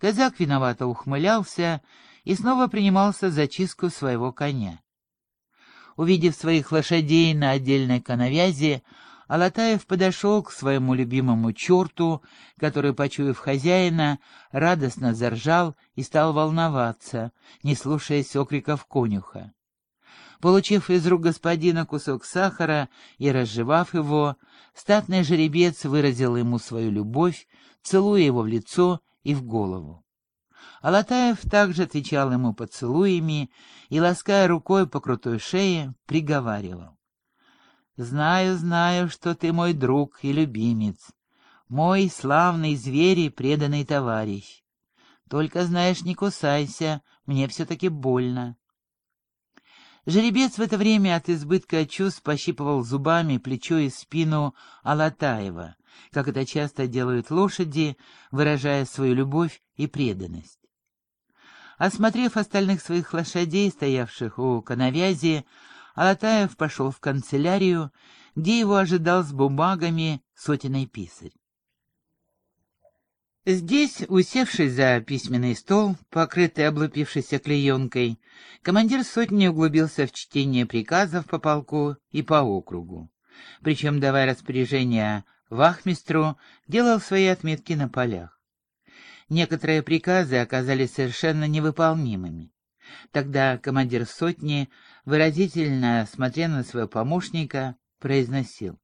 Казак виновато ухмылялся и снова принимался за чистку своего коня. Увидев своих лошадей на отдельной коновязи, Алатаев подошел к своему любимому черту, который, почуяв хозяина, радостно заржал и стал волноваться, не слушаясь окриков конюха. Получив из рук господина кусок сахара и разжевав его, статный жеребец выразил ему свою любовь, целуя его в лицо и в голову. Алатаев также отвечал ему поцелуями и, лаская рукой по крутой шее, приговаривал. «Знаю, знаю, что ты мой друг и любимец, мой славный зверь и преданный товарищ. Только, знаешь, не кусайся, мне все-таки больно». Жеребец в это время от избытка чувств пощипывал зубами плечо и спину Алатаева, как это часто делают лошади, выражая свою любовь и преданность. Осмотрев остальных своих лошадей, стоявших у коновязи, Алатаев пошел в канцелярию, где его ожидал с бумагами сотенный писарь. Здесь, усевшись за письменный стол, покрытый облупившейся клеенкой, командир сотни углубился в чтение приказов по полку и по округу. Причем, давая распоряжения вахмистру, делал свои отметки на полях. Некоторые приказы оказались совершенно невыполнимыми. Тогда командир сотни, выразительно смотря на своего помощника, произносил.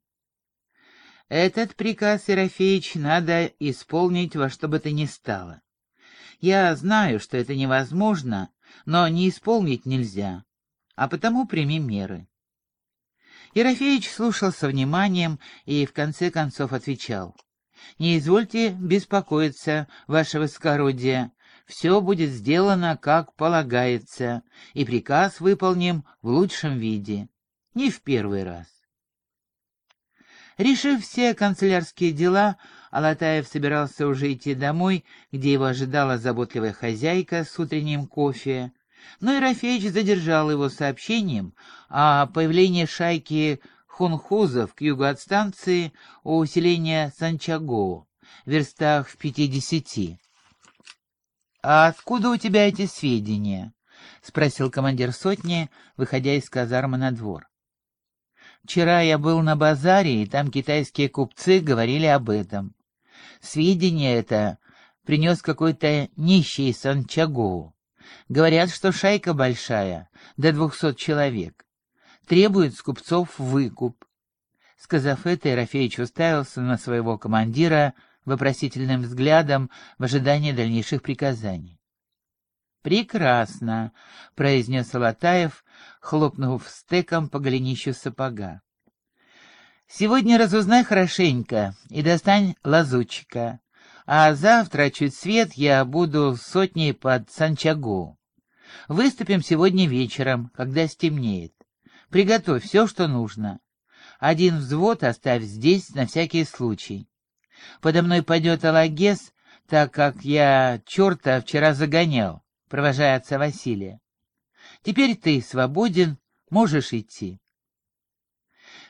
«Этот приказ, Ерофеич, надо исполнить во что бы то ни стало. Я знаю, что это невозможно, но не исполнить нельзя, а потому прими меры». Ерофеич слушал со вниманием и в конце концов отвечал. Не извольте беспокоиться, ваше высокородие, все будет сделано, как полагается, и приказ выполним в лучшем виде, не в первый раз. Решив все канцелярские дела, Алатаев собирался уже идти домой, где его ожидала заботливая хозяйка с утренним кофе, но Ерофеич задержал его сообщением о появлении шайки хунхузов к югу от станции у усиления Санчаго, верстах в пятидесяти. «А откуда у тебя эти сведения?» — спросил командир сотни, выходя из казармы на двор. «Вчера я был на базаре, и там китайские купцы говорили об этом. Сведения это принес какой-то нищий Санчаго. Говорят, что шайка большая, до двухсот человек требует с купцов выкуп. Сказав это, Ерофеич уставился на своего командира вопросительным взглядом в ожидании дальнейших приказаний. «Прекрасно», — произнес Алатаев, хлопнув стеком по голенищу сапога. «Сегодня разузнай хорошенько и достань лазутчика, а завтра, чуть свет, я буду сотней под Санчагу. Выступим сегодня вечером, когда стемнеет. Приготовь все, что нужно. Один взвод оставь здесь на всякий случай. Подо мной пойдет Алагес, так как я черта вчера загонял, провожая отца Василия. Теперь ты свободен, можешь идти.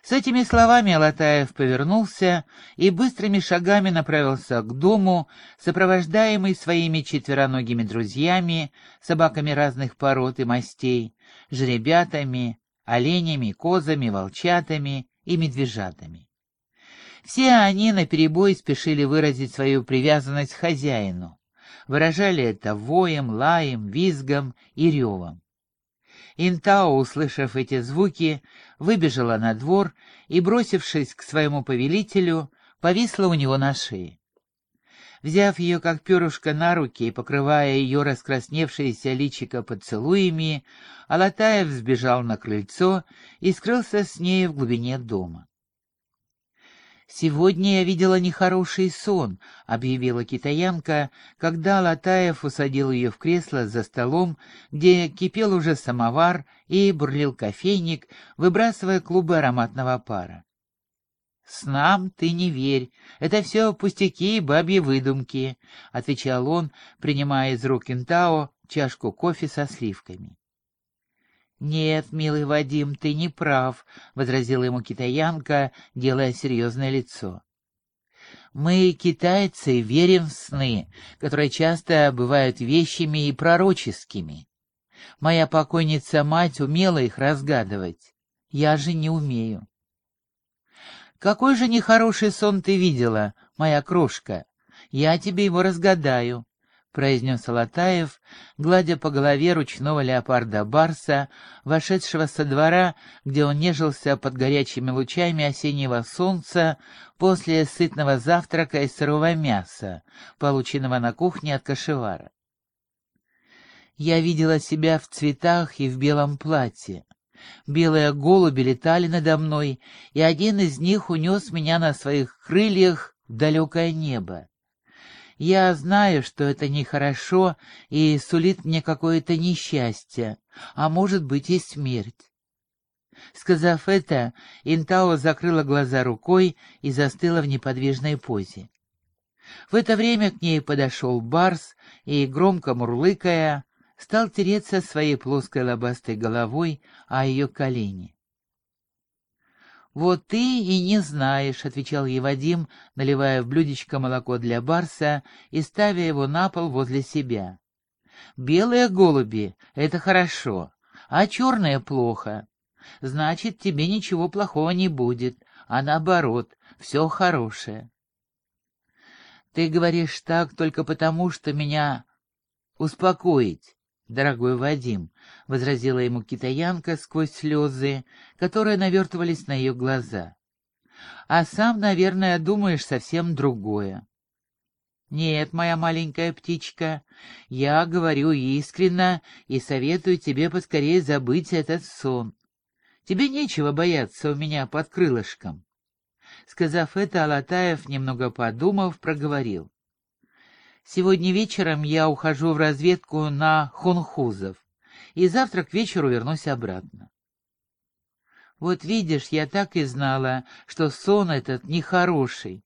С этими словами Алатаев повернулся и быстрыми шагами направился к дому, сопровождаемый своими четвероногими друзьями, собаками разных пород и мастей, жеребятами, оленями, козами, волчатами и медвежатами. Все они наперебой спешили выразить свою привязанность к хозяину, выражали это воем, лаем, визгом и ревом. Интао, услышав эти звуки, выбежала на двор и, бросившись к своему повелителю, повисла у него на шее. Взяв ее как перышко на руки и покрывая ее раскрасневшееся личико поцелуями, Алатаев сбежал на крыльцо и скрылся с ней в глубине дома. «Сегодня я видела нехороший сон», — объявила китаянка, когда Алатаев усадил ее в кресло за столом, где кипел уже самовар и бурлил кофейник, выбрасывая клубы ароматного пара. «Снам ты не верь, это все пустяки и бабьи выдумки», — отвечал он, принимая из рук Интао чашку кофе со сливками. «Нет, милый Вадим, ты не прав», — возразила ему китаянка, делая серьезное лицо. Мы, китайцы, верим в сны, которые часто бывают вещими и пророческими. Моя покойница-мать умела их разгадывать. Я же не умею. Какой же нехороший сон ты видела, моя крошка? Я тебе его разгадаю. — произнес Алатаев, гладя по голове ручного леопарда Барса, вошедшего со двора, где он нежился под горячими лучами осеннего солнца после сытного завтрака из сырого мяса, полученного на кухне от кошевара. Я видела себя в цветах и в белом платье. Белые голуби летали надо мной, и один из них унес меня на своих крыльях в далекое небо. Я знаю, что это нехорошо и сулит мне какое-то несчастье, а может быть и смерть. Сказав это, Интао закрыла глаза рукой и застыла в неподвижной позе. В это время к ней подошел Барс и, громко мурлыкая, стал тереться своей плоской лобастой головой о ее колени. «Вот ты и не знаешь», — отвечал ей Вадим, наливая в блюдечко молоко для барса и ставя его на пол возле себя. «Белые голуби — это хорошо, а черные — плохо. Значит, тебе ничего плохого не будет, а наоборот, все хорошее». «Ты говоришь так только потому, что меня успокоить дорогой Вадим», — возразила ему китаянка сквозь слезы, которые навертывались на ее глаза. «А сам, наверное, думаешь совсем другое». «Нет, моя маленькая птичка, я говорю искренно и советую тебе поскорее забыть этот сон. Тебе нечего бояться у меня под крылышком». Сказав это, Алатаев, немного подумав, проговорил. Сегодня вечером я ухожу в разведку на хунхузов, и завтра к вечеру вернусь обратно. Вот видишь, я так и знала, что сон этот нехороший.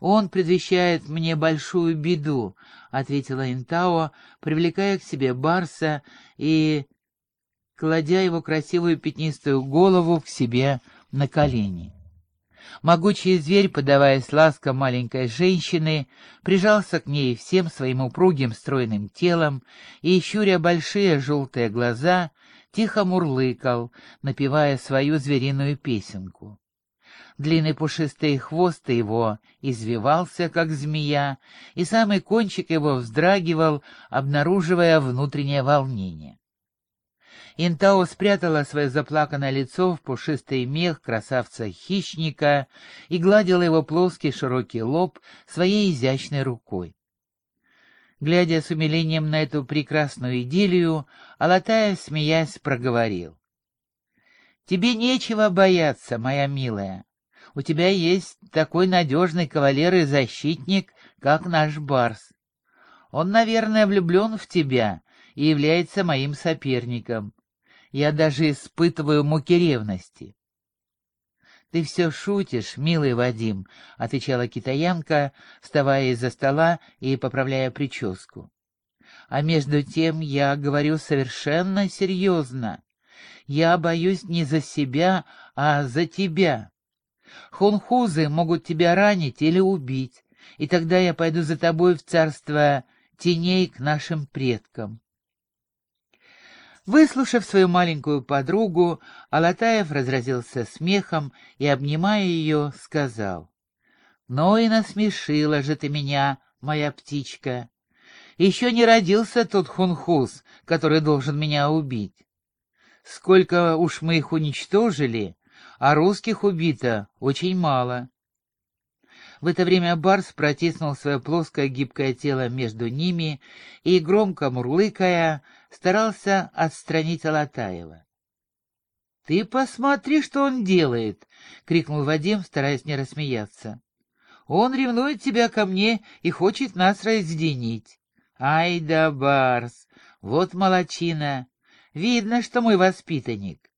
Он предвещает мне большую беду, — ответила Интао, привлекая к себе Барса и кладя его красивую пятнистую голову к себе на колени. Могучий зверь, подаваясь ласкам маленькой женщины, прижался к ней всем своим упругим стройным телом и, щуря большие желтые глаза, тихо мурлыкал, напевая свою звериную песенку. Длинный пушистый хвост его извивался, как змея, и самый кончик его вздрагивал, обнаруживая внутреннее волнение. Интао спрятала свое заплаканное лицо в пушистый мех красавца-хищника и гладила его плоский широкий лоб своей изящной рукой. Глядя с умилением на эту прекрасную идиллию, Алатаев, смеясь, проговорил. «Тебе нечего бояться, моя милая. У тебя есть такой надежный кавалер и защитник, как наш Барс. Он, наверное, влюблен в тебя и является моим соперником я даже испытываю муки ревности. «Ты все шутишь, милый Вадим», — отвечала китаянка, вставая из-за стола и поправляя прическу. «А между тем я говорю совершенно серьезно. Я боюсь не за себя, а за тебя. Хунхузы могут тебя ранить или убить, и тогда я пойду за тобой в царство теней к нашим предкам. Выслушав свою маленькую подругу, Алатаев разразился смехом и, обнимая ее, сказал, «Ну и насмешила же ты меня, моя птичка. Еще не родился тот хунхуз, который должен меня убить. Сколько уж мы их уничтожили, а русских убито очень мало». В это время Барс протиснул свое плоское гибкое тело между ними и, громко мурлыкая, старался отстранить Алатаева. — Ты посмотри, что он делает! — крикнул Вадим, стараясь не рассмеяться. — Он ревнует тебя ко мне и хочет нас разъединить. Ай да, Барс, вот молочина! Видно, что мой воспитанник.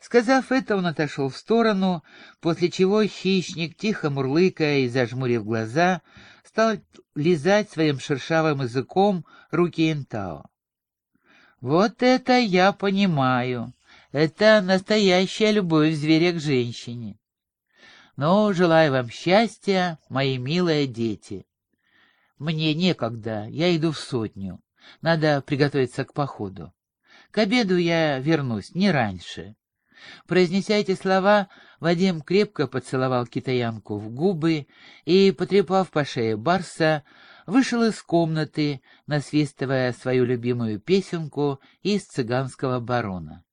Сказав это, он отошел в сторону, после чего хищник, тихо мурлыкая и зажмурив глаза, стал лизать своим шершавым языком руки Энтао. «Вот это я понимаю. Это настоящая любовь зверя к женщине. Но желаю вам счастья, мои милые дети. Мне некогда, я иду в сотню. Надо приготовиться к походу. К обеду я вернусь, не раньше. Произнеся эти слова, Вадим крепко поцеловал китаянку в губы и, потрепав по шее Барса, вышел из комнаты, насвистывая свою любимую песенку из цыганского барона.